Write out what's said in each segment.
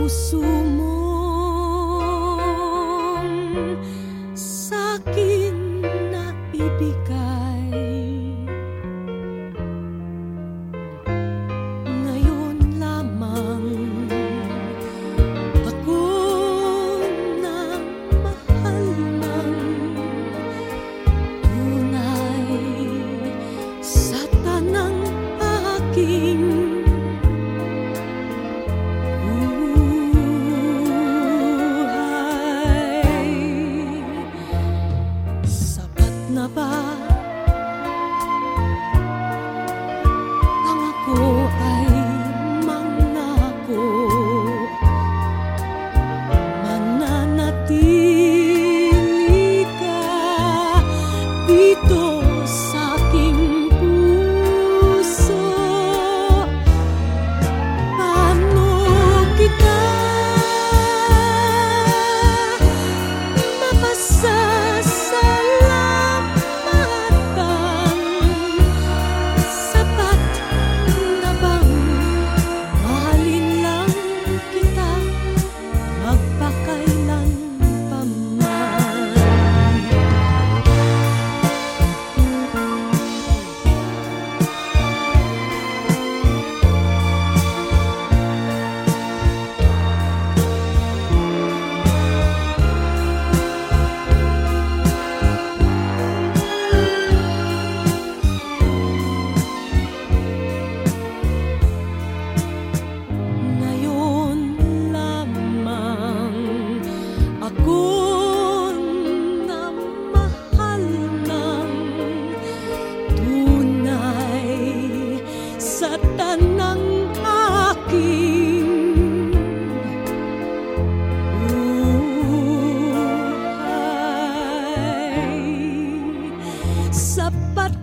o sumo 那怕。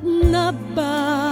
na